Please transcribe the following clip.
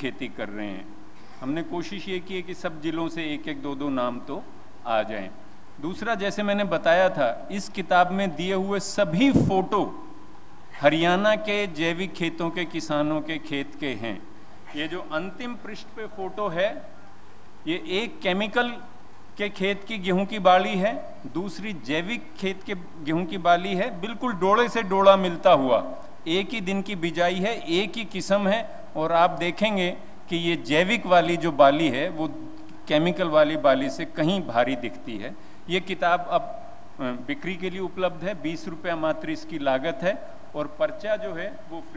खेती कर रहे हैं। हमने कोशिश ये की है कि सब जिलों से एक एक दो दो नाम तो आ जाएँ। दूसरा, जैसे मैंने बताया था, इस किताब में दिए हुए सभी फ़ोटो हरियाणा के जैविक खेतों के, किसानों के खेत के हैं। ये जो अंतिम पृष्ठ पे फ़ोटो है, ये एक केमिकल के खेत की गेहूँ की बाली है, दूसरी जैविक खेत के गेहूँ की बाली है, बिल्कुल डोड़े से डोड़ा मिलता हुआ। एक ही दिन की बिजाई है, एक ही किस्म है, और आप देखेंगे कि ये जैविक वाली जो बाली है, वो केमिकल वाली बाली से कहीं भारी दिखती है। ये किताब अब बिक्री के लिए उपलब्ध है, बीस रुपया मात्र इसकी लागत है, और पर्चा जो है, वो